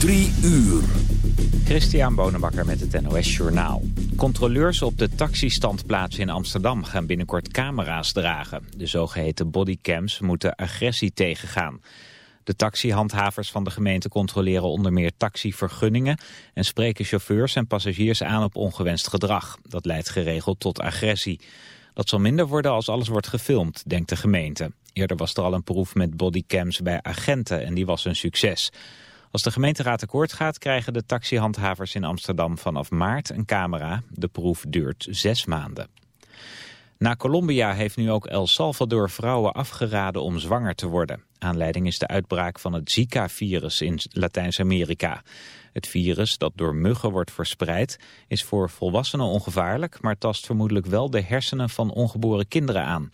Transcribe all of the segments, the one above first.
Drie uur. Christian Bonenbakker met het NOS Journaal. Controleurs op de taxistandplaats in Amsterdam gaan binnenkort camera's dragen. De zogeheten bodycams moeten agressie tegengaan. De taxihandhavers van de gemeente controleren onder meer taxivergunningen... en spreken chauffeurs en passagiers aan op ongewenst gedrag. Dat leidt geregeld tot agressie. Dat zal minder worden als alles wordt gefilmd, denkt de gemeente. Eerder was er al een proef met bodycams bij agenten en die was een succes. Als de gemeenteraad akkoord gaat, krijgen de taxihandhavers in Amsterdam vanaf maart een camera. De proef duurt zes maanden. Na Colombia heeft nu ook El Salvador vrouwen afgeraden om zwanger te worden. Aanleiding is de uitbraak van het Zika-virus in Latijns-Amerika. Het virus, dat door muggen wordt verspreid, is voor volwassenen ongevaarlijk... maar tast vermoedelijk wel de hersenen van ongeboren kinderen aan.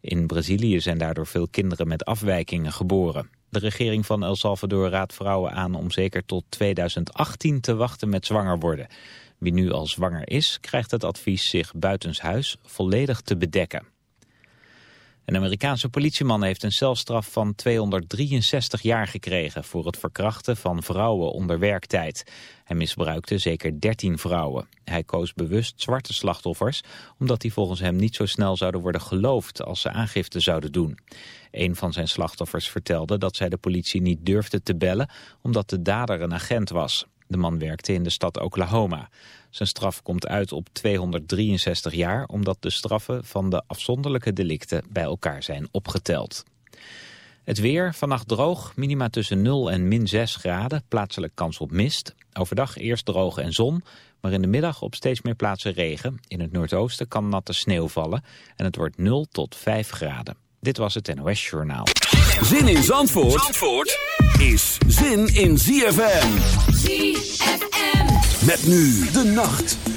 In Brazilië zijn daardoor veel kinderen met afwijkingen geboren. De regering van El Salvador raadt vrouwen aan om zeker tot 2018 te wachten met zwanger worden. Wie nu al zwanger is, krijgt het advies zich buitenshuis volledig te bedekken. Een Amerikaanse politieman heeft een celstraf van 263 jaar gekregen voor het verkrachten van vrouwen onder werktijd. Hij misbruikte zeker 13 vrouwen. Hij koos bewust zwarte slachtoffers, omdat die volgens hem niet zo snel zouden worden geloofd als ze aangifte zouden doen. Een van zijn slachtoffers vertelde dat zij de politie niet durfde te bellen, omdat de dader een agent was. De man werkte in de stad Oklahoma. Zijn straf komt uit op 263 jaar... omdat de straffen van de afzonderlijke delicten bij elkaar zijn opgeteld. Het weer, vannacht droog, minima tussen 0 en min 6 graden, plaatselijk kans op mist. Overdag eerst droog en zon, maar in de middag op steeds meer plaatsen regen. In het noordoosten kan natte sneeuw vallen en het wordt 0 tot 5 graden. Dit was het NOS Journaal. Zin in Zandvoort, Zandvoort is zin in ZFM. ZFM. Met nu de nacht.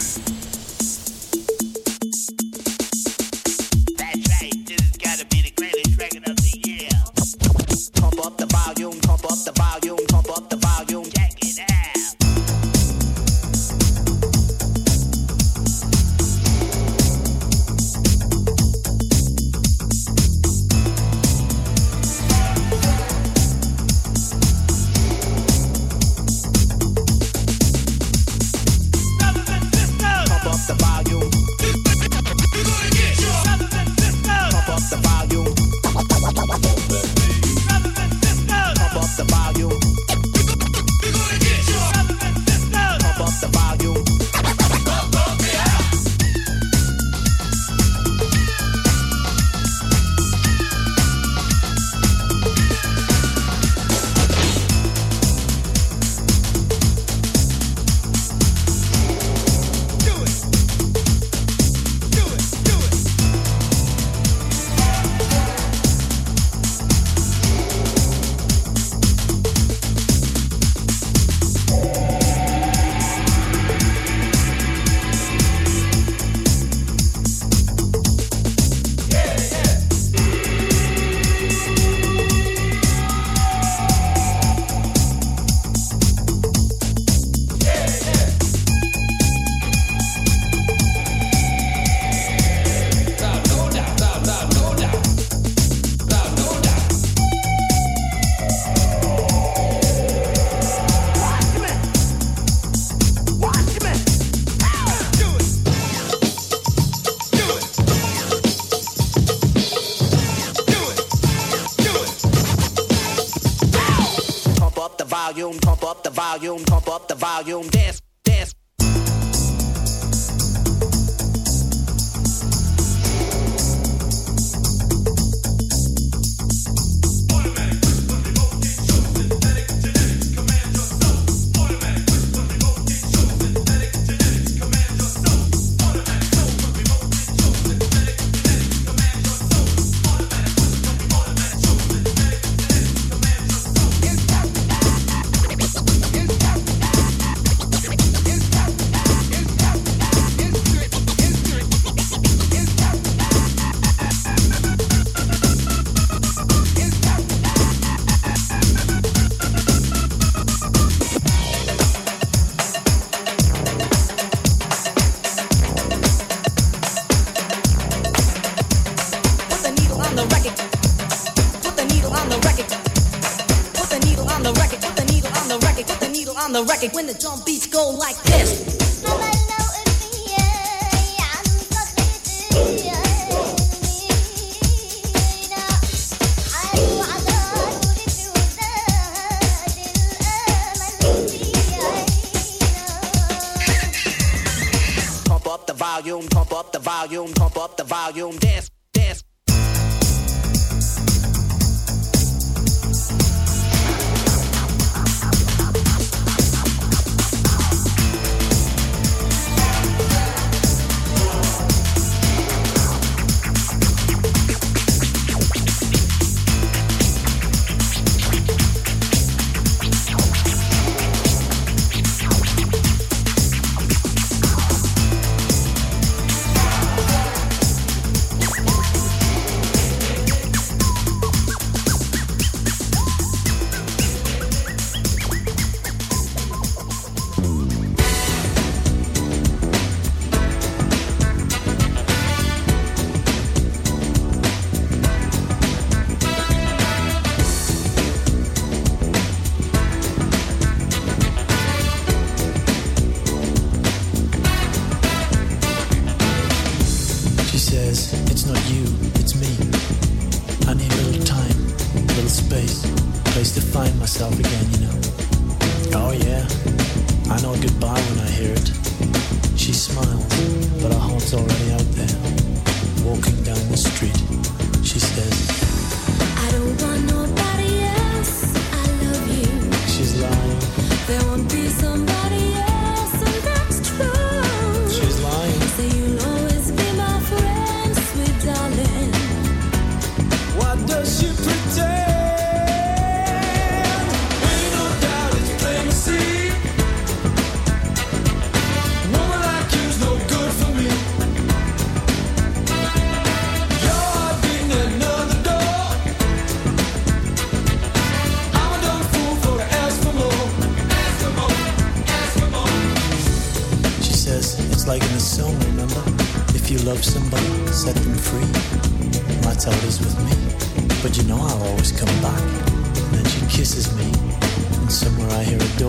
Up the volume, dance,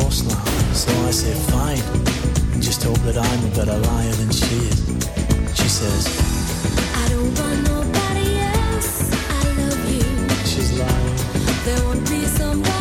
horse. So I say, fine, and just hope that I'm a better liar than she is. She says, I don't want nobody else. I love you. She's lying. There won't be somebody.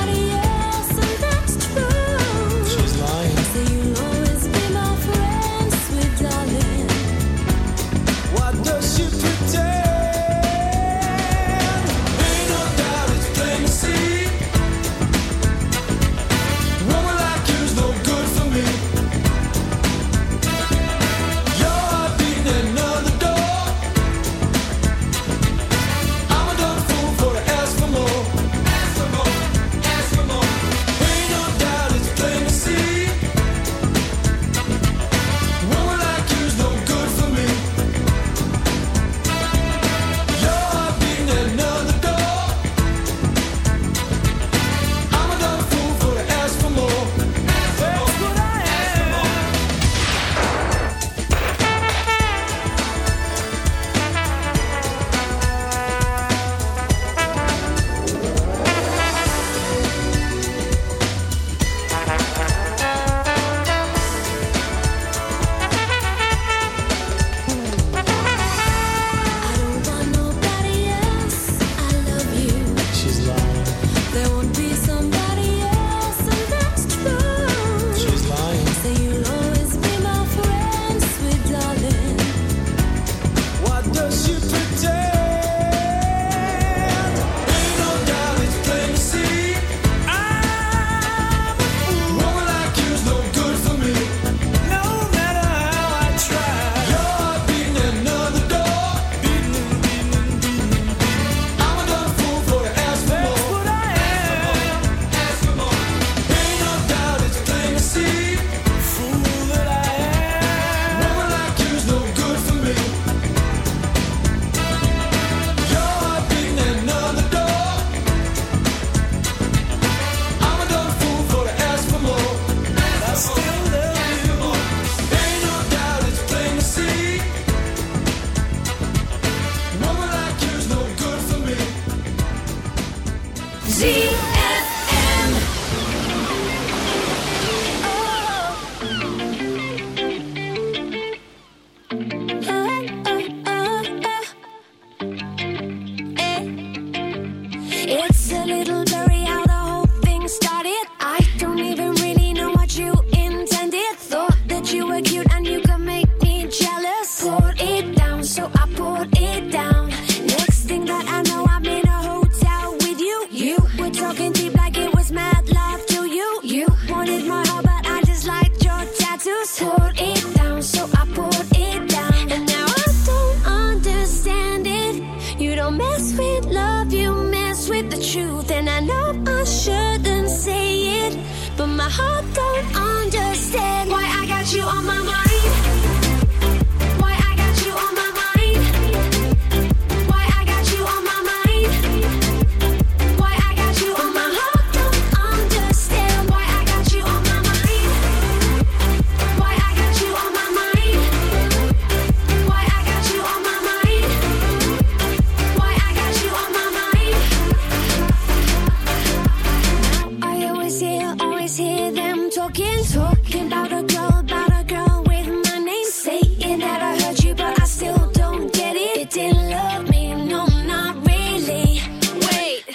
Talking, talking about a girl, about a girl with my name. Saying that I heard you, but I still don't get it. It didn't love me, no, not really. Wait,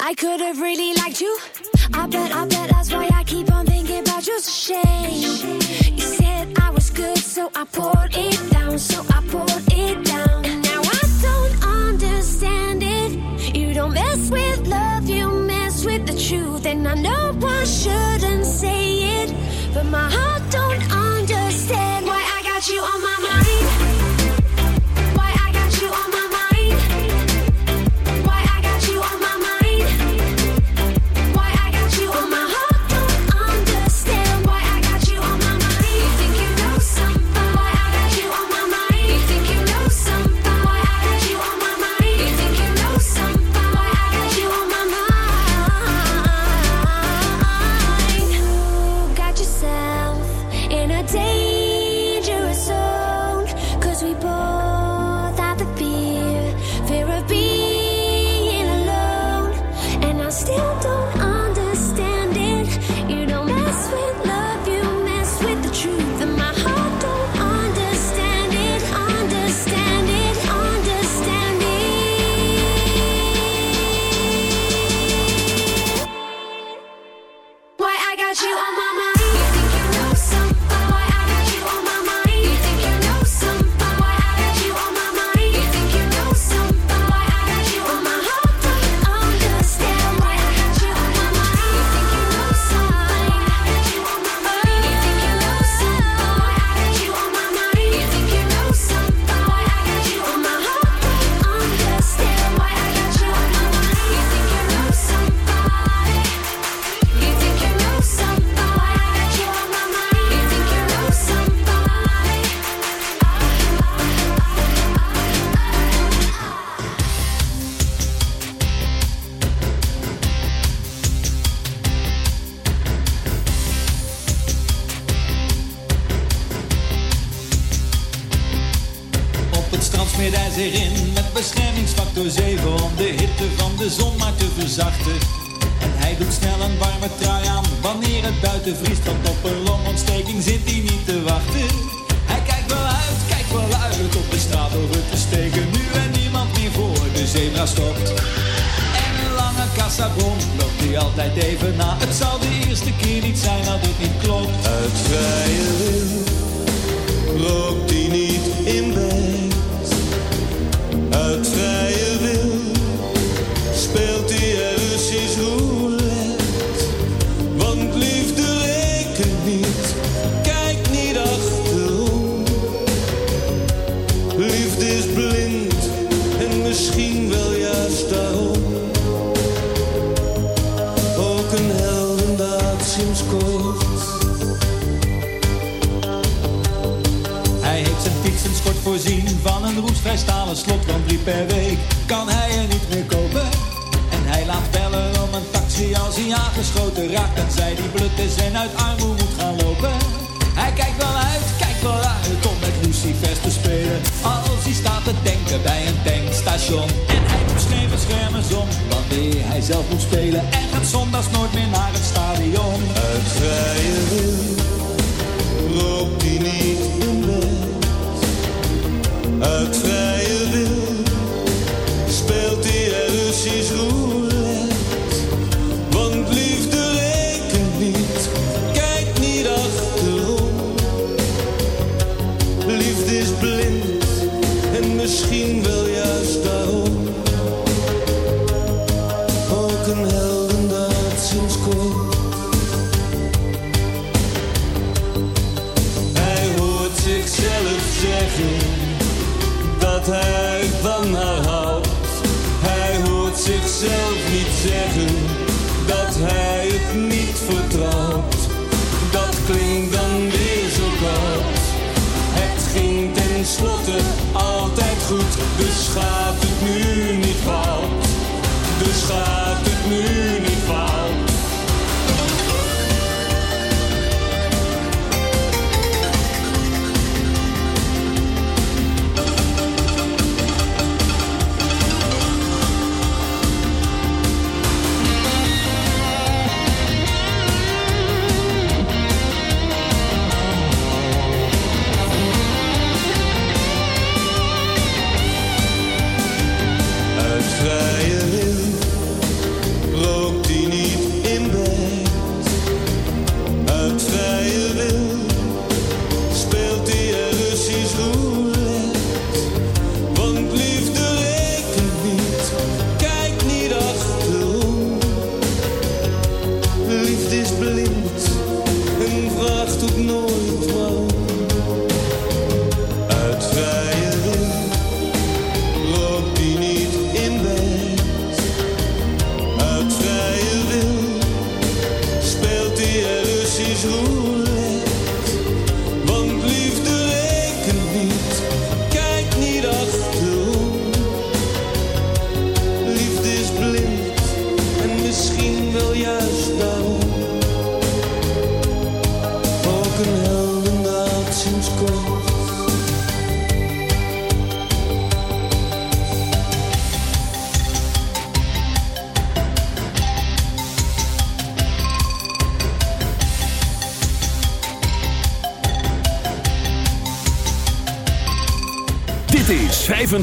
I could have really liked you. I bet, I bet that's why I keep on thinking about you. Shame. You said I was good, so I poured it down. So shouldn't say it, but my heart don't.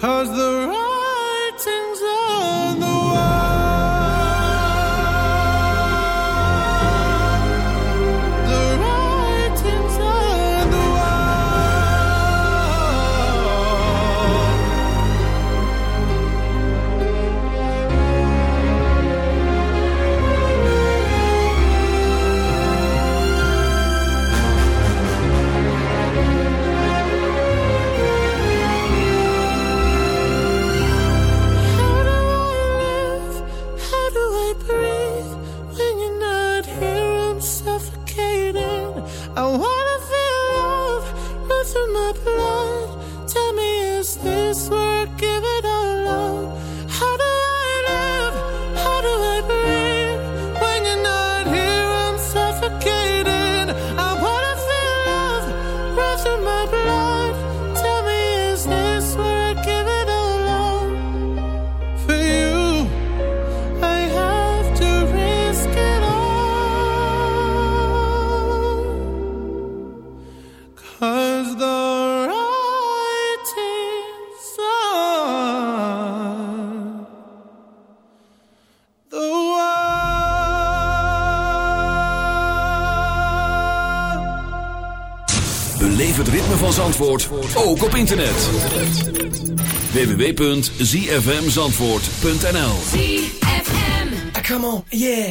Cause the van Zandvoort ook op internet. www.zfmzandvoort.nl ZFM ah, Come on, yeah.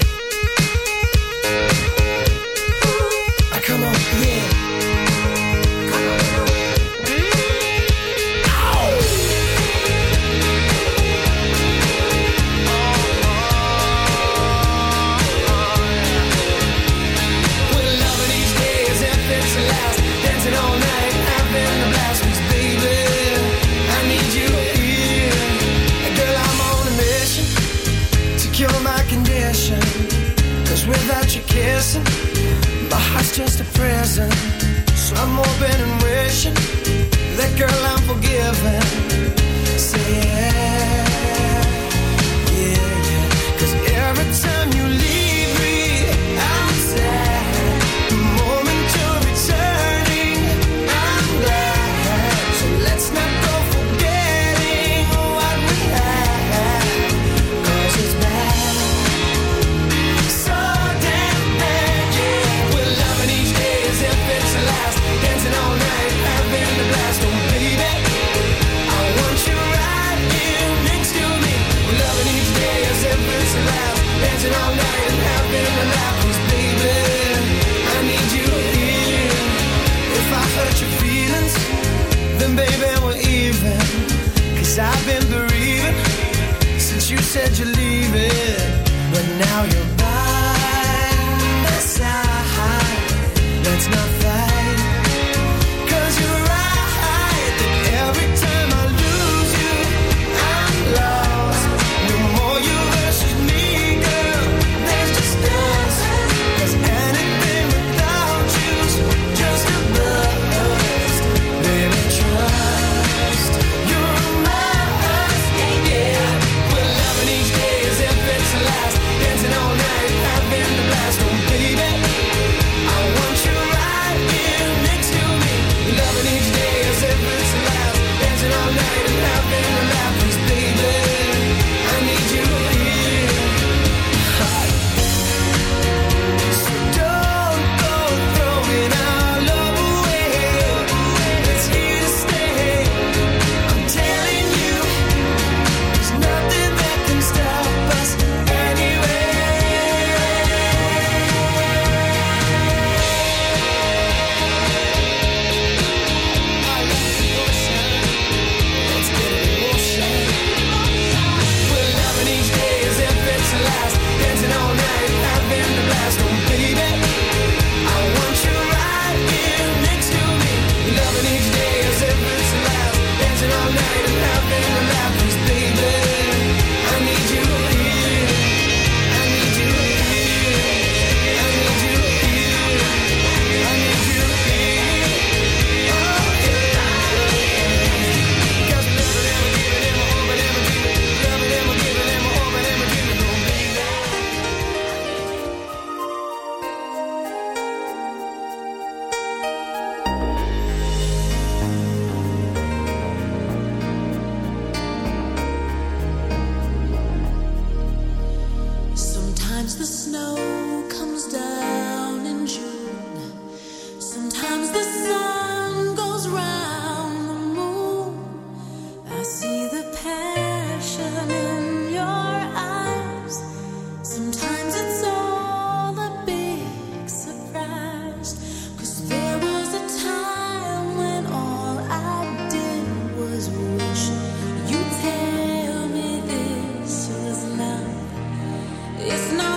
needs It's not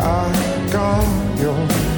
I got your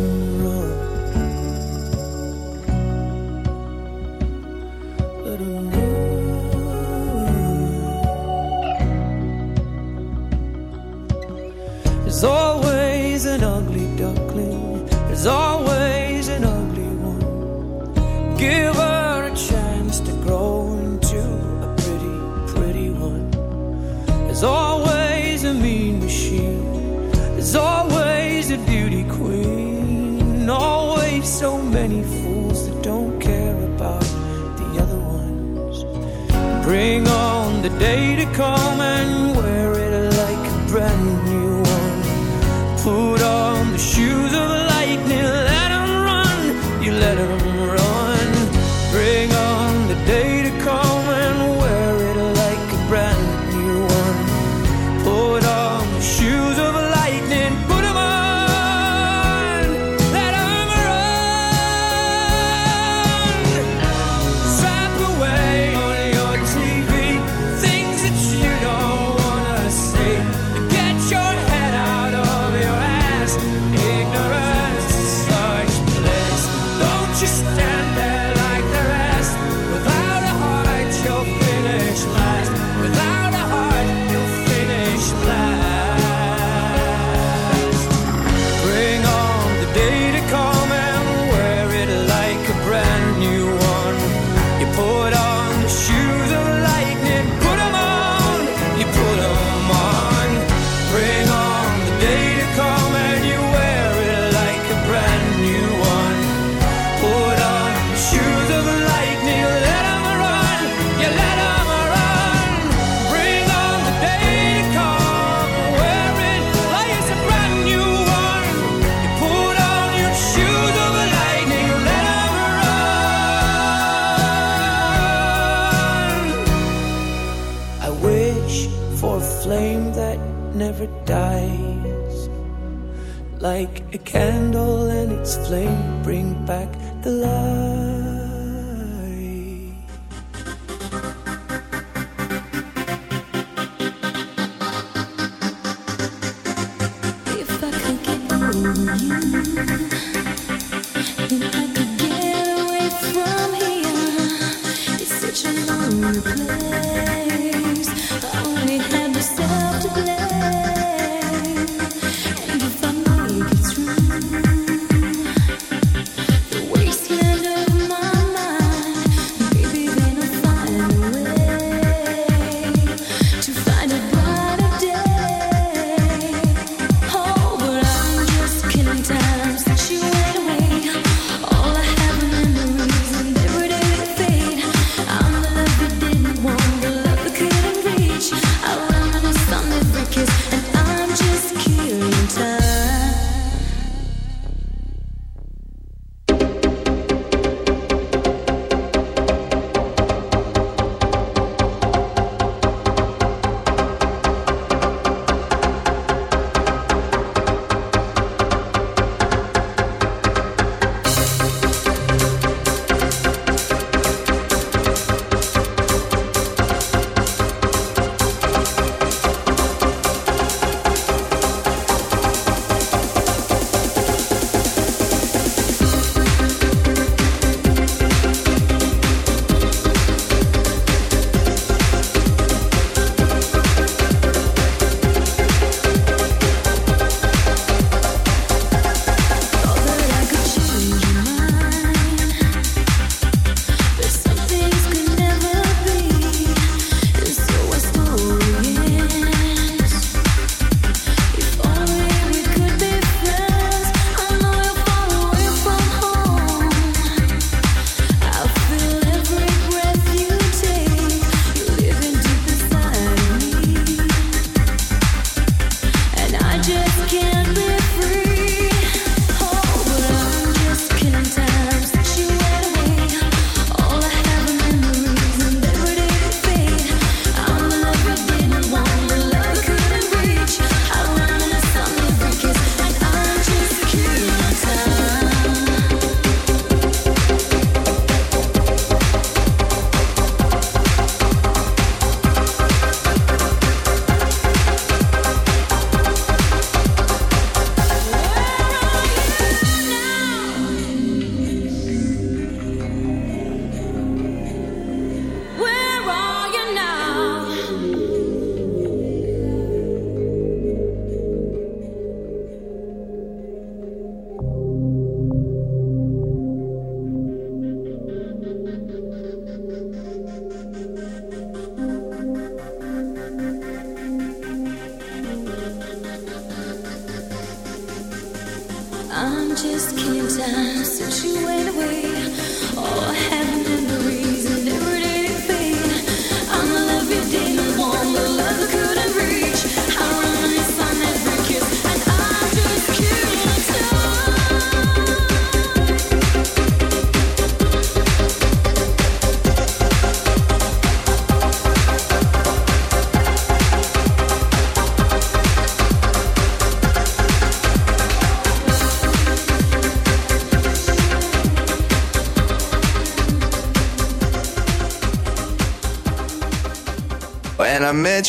day to come and candle and its flame bring back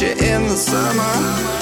you in the summer.